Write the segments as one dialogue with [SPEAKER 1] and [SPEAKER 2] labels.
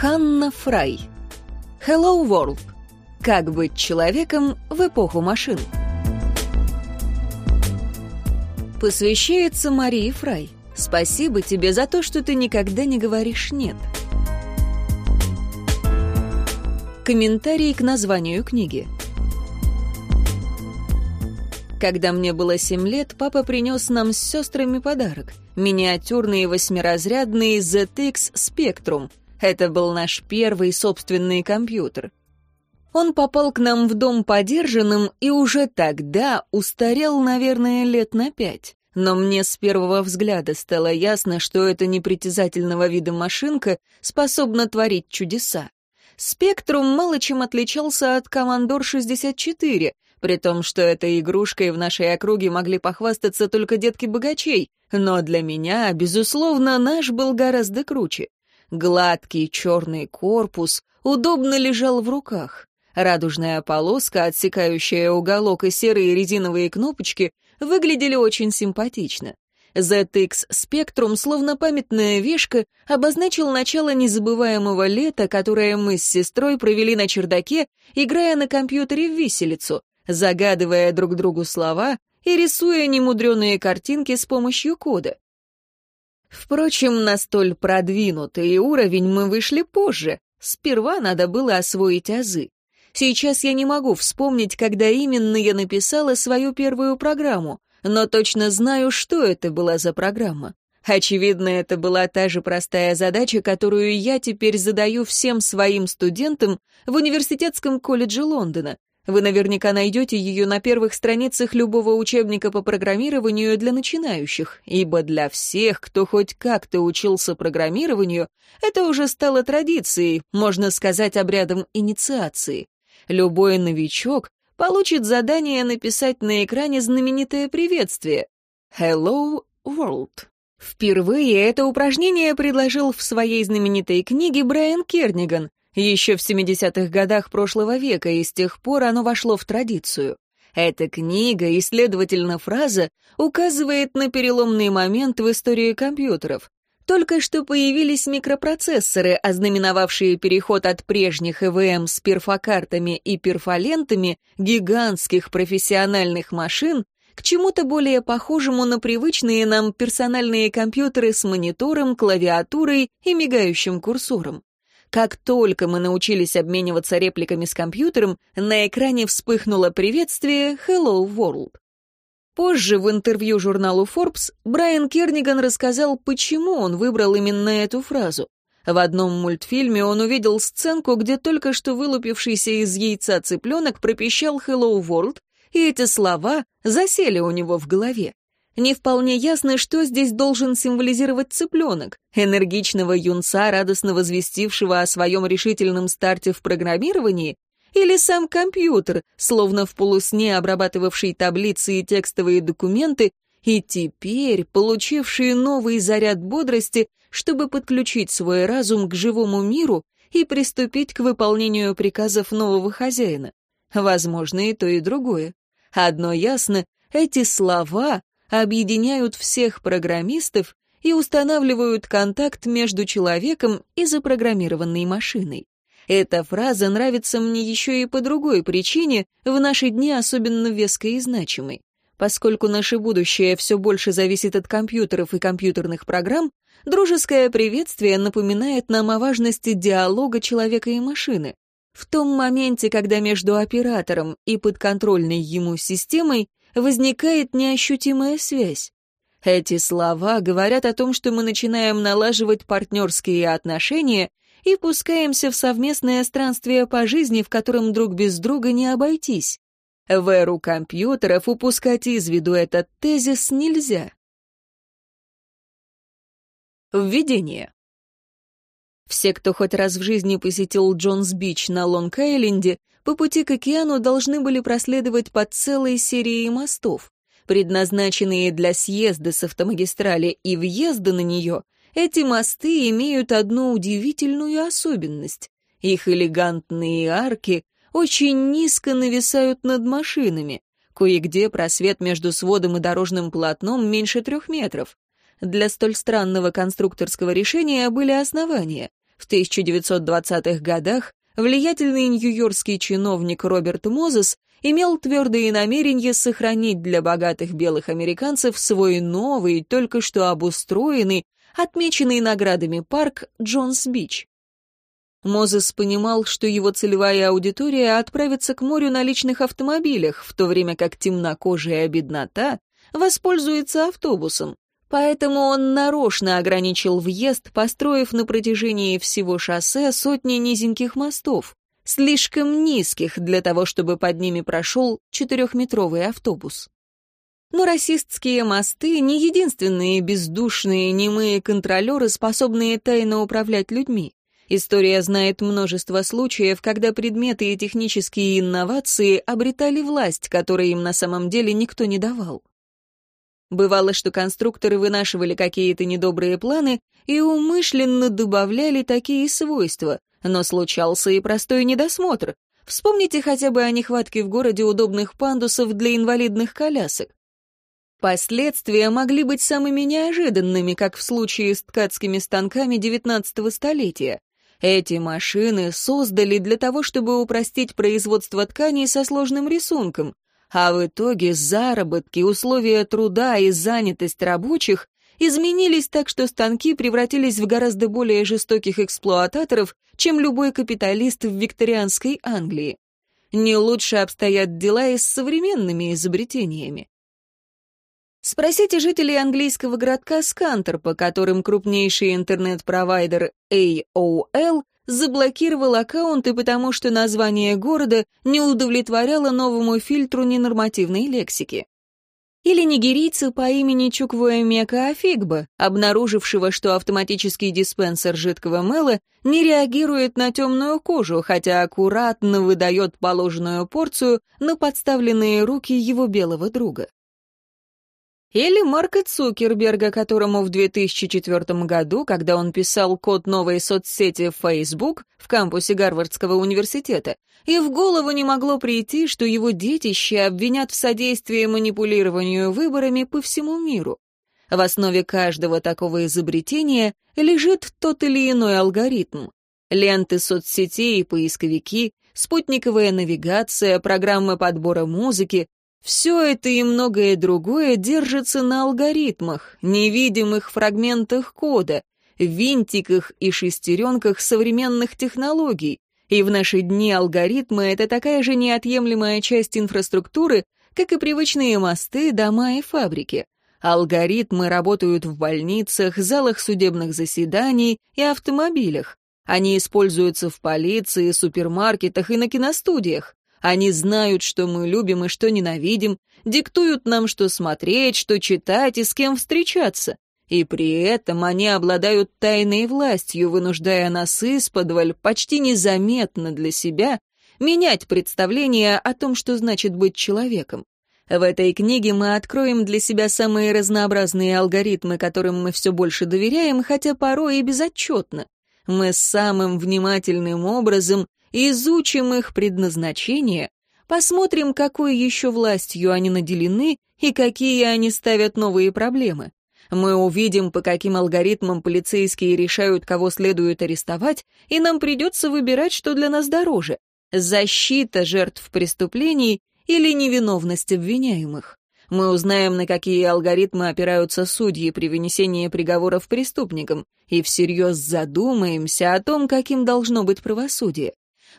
[SPEAKER 1] Ханна Фрай. Hello World. Как быть человеком в эпоху машин. Посвящается Марии Фрай. Спасибо тебе за то, что ты никогда не говоришь «нет». Комментарий к названию книги. Когда мне было семь лет, папа принес нам с сестрами подарок. Миниатюрный восьмиразрядный ZX Spectrum. Это был наш первый собственный компьютер. Он попал к нам в дом подержанным и уже тогда устарел, наверное, лет на пять. Но мне с первого взгляда стало ясно, что эта непритязательного вида машинка способна творить чудеса. Спектрум мало чем отличался от Командор 64, при том, что этой игрушкой в нашей округе могли похвастаться только детки богачей, но для меня, безусловно, наш был гораздо круче. Гладкий черный корпус удобно лежал в руках. Радужная полоска, отсекающая уголок и серые резиновые кнопочки выглядели очень симпатично. ZX Spectrum, словно памятная вешка, обозначил начало незабываемого лета, которое мы с сестрой провели на чердаке, играя на компьютере в виселицу, загадывая друг другу слова и рисуя немудреные картинки с помощью кода. Впрочем, на столь продвинутый уровень мы вышли позже. Сперва надо было освоить азы. Сейчас я не могу вспомнить, когда именно я написала свою первую программу, но точно знаю, что это была за программа. Очевидно, это была та же простая задача, которую я теперь задаю всем своим студентам в университетском колледже Лондона. Вы наверняка найдете ее на первых страницах любого учебника по программированию для начинающих, ибо для всех, кто хоть как-то учился программированию, это уже стало традицией, можно сказать, обрядом инициации. Любой новичок получит задание написать на экране знаменитое приветствие «Hello World». Впервые это упражнение предложил в своей знаменитой книге Брайан Керниган еще в 70-х годах прошлого века, и с тех пор оно вошло в традицию. Эта книга и, следовательно, фраза указывает на переломный момент в истории компьютеров. Только что появились микропроцессоры, ознаменовавшие переход от прежних ЭВМ с перфокартами и перфолентами гигантских профессиональных машин к чему-то более похожему на привычные нам персональные компьютеры с монитором, клавиатурой и мигающим курсором. Как только мы научились обмениваться репликами с компьютером, на экране вспыхнуло приветствие «Hello World». Позже в интервью журналу Forbes Брайан Керниган рассказал, почему он выбрал именно эту фразу. В одном мультфильме он увидел сценку, где только что вылупившийся из яйца цыпленок пропищал «Hello World», и эти слова засели у него в голове. Не вполне ясно, что здесь должен символизировать цыпленок, энергичного юнца, радостно возвестившего о своем решительном старте в программировании, или сам компьютер, словно в полусне обрабатывавший таблицы и текстовые документы, и теперь получивший новый заряд бодрости, чтобы подключить свой разум к живому миру и приступить к выполнению приказов нового хозяина. Возможно, и то, и другое. Одно ясно, эти слова объединяют всех программистов и устанавливают контакт между человеком и запрограммированной машиной. Эта фраза нравится мне еще и по другой причине, в наши дни особенно веской и значимой. Поскольку наше будущее все больше зависит от компьютеров и компьютерных программ, дружеское приветствие напоминает нам о важности диалога человека и машины. В том моменте, когда между оператором и подконтрольной ему системой возникает неощутимая связь. Эти слова говорят о том, что мы начинаем налаживать партнерские отношения и пускаемся в совместное странствие по жизни, в котором друг без друга не обойтись. В эру компьютеров упускать из виду этот тезис нельзя. Введение. Все, кто хоть раз в жизни посетил Джонс-Бич на Лонг-Айленде, по пути к океану должны были проследовать по целой серии мостов. Предназначенные для съезда с автомагистрали и въезда на нее, эти мосты имеют одну удивительную особенность. Их элегантные арки очень низко нависают над машинами. Кое-где просвет между сводом и дорожным полотном меньше трех метров. Для столь странного конструкторского решения были основания. В 1920-х годах влиятельный нью-йоркский чиновник Роберт Мозес имел твердые намерения сохранить для богатых белых американцев свой новый, только что обустроенный, отмеченный наградами парк Джонс-Бич. Мозес понимал, что его целевая аудитория отправится к морю на личных автомобилях, в то время как темнокожая беднота воспользуется автобусом. Поэтому он нарочно ограничил въезд, построив на протяжении всего шоссе сотни низеньких мостов, слишком низких для того, чтобы под ними прошел четырехметровый автобус. Но расистские мосты — не единственные бездушные немые контролеры, способные тайно управлять людьми. История знает множество случаев, когда предметы и технические инновации обретали власть, которой им на самом деле никто не давал. Бывало, что конструкторы вынашивали какие-то недобрые планы и умышленно добавляли такие свойства, но случался и простой недосмотр. Вспомните хотя бы о нехватке в городе удобных пандусов для инвалидных колясок. Последствия могли быть самыми неожиданными, как в случае с ткацкими станками XIX столетия. Эти машины создали для того, чтобы упростить производство тканей со сложным рисунком, а в итоге заработки, условия труда и занятость рабочих изменились так, что станки превратились в гораздо более жестоких эксплуататоров, чем любой капиталист в викторианской Англии. Не лучше обстоят дела и с современными изобретениями. Спросите жителей английского городка Скантер, по которым крупнейший интернет-провайдер AOL заблокировал аккаунты, потому что название города не удовлетворяло новому фильтру ненормативной лексики. Или нигерийца по имени Чуквуэмека Афигба, обнаружившего, что автоматический диспенсер жидкого мыла не реагирует на темную кожу, хотя аккуратно выдает положенную порцию на подставленные руки его белого друга. Или Марка Цукерберга, которому в 2004 году, когда он писал код новой соцсети Facebook в кампусе Гарвардского университета, и в голову не могло прийти, что его детище обвинят в содействии манипулированию выборами по всему миру. В основе каждого такого изобретения лежит тот или иной алгоритм. Ленты соцсетей и поисковики, спутниковая навигация, программы подбора музыки, все это и многое другое держится на алгоритмах, невидимых фрагментах кода, винтиках и шестеренках современных технологий. И в наши дни алгоритмы — это такая же неотъемлемая часть инфраструктуры, как и привычные мосты, дома и фабрики. Алгоритмы работают в больницах, залах судебных заседаний и автомобилях. Они используются в полиции, супермаркетах и на киностудиях. Они знают, что мы любим и что ненавидим, диктуют нам, что смотреть, что читать и с кем встречаться. И при этом они обладают тайной властью, вынуждая нас исподволь, почти незаметно для себя, менять представление о том, что значит быть человеком. В этой книге мы откроем для себя самые разнообразные алгоритмы, которым мы все больше доверяем, хотя порой и безотчетно. Мы самым внимательным образом изучим их предназначение, посмотрим, какой еще властью они наделены и какие они ставят новые проблемы. Мы увидим, по каким алгоритмам полицейские решают, кого следует арестовать, и нам придется выбирать, что для нас дороже — защита жертв преступлений или невиновность обвиняемых. Мы узнаем, на какие алгоритмы опираются судьи при вынесении приговоров преступникам, и всерьез задумаемся о том, каким должно быть правосудие.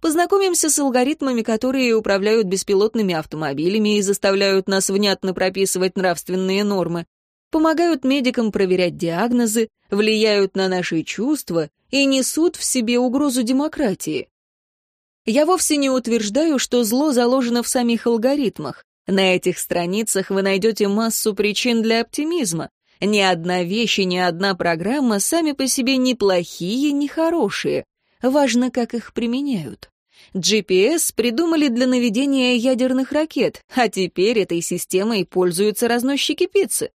[SPEAKER 1] Познакомимся с алгоритмами, которые управляют беспилотными автомобилями и заставляют нас внятно прописывать нравственные нормы, помогают медикам проверять диагнозы, влияют на наши чувства и несут в себе угрозу демократии. Я вовсе не утверждаю, что зло заложено в самих алгоритмах. На этих страницах вы найдете массу причин для оптимизма. Ни одна вещь и ни одна программа сами по себе ни плохие, ни хорошие. Важно, как их применяют. GPS придумали для наведения ядерных ракет, а теперь этой системой пользуются разносчики пиццы.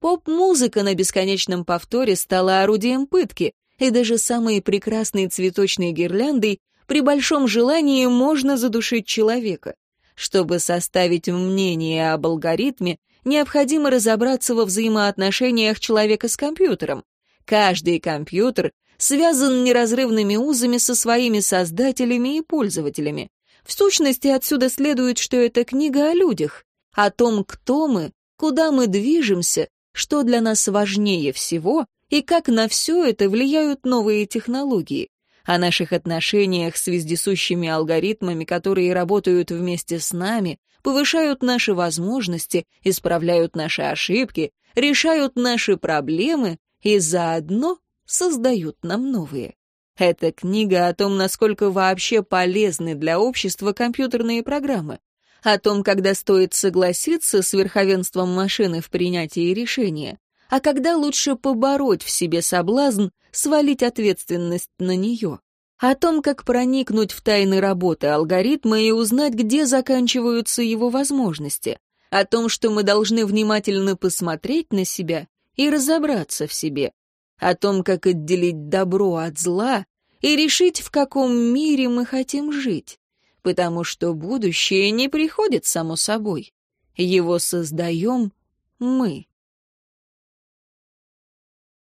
[SPEAKER 1] Поп-музыка на бесконечном повторе стала орудием пытки, и даже самой прекрасной цветочной гирляндой при большом желании можно задушить человека. Чтобы составить мнение об алгоритме, необходимо разобраться во взаимоотношениях человека с компьютером. Каждый компьютер связан неразрывными узами со своими создателями и пользователями. В сущности, отсюда следует, что это книга о людях, о том, кто мы, куда мы движемся, что для нас важнее всего и как на все это влияют новые технологии, о наших отношениях с вездесущими алгоритмами, которые работают вместе с нами, повышают наши возможности, исправляют наши ошибки, решают наши проблемы и заодно создают нам новые. Это книга о том, насколько вообще полезны для общества компьютерные программы, о том, когда стоит согласиться с верховенством машины в принятии решения, а когда лучше побороть в себе соблазн свалить ответственность на нее, о том, как проникнуть в тайны работы алгоритма и узнать, где заканчиваются его возможности, о том, что мы должны внимательно посмотреть на себя и разобраться в себе, о том, как отделить добро от зла и решить, в каком мире мы хотим жить, потому что будущее не приходит само собой. Его создаем мы.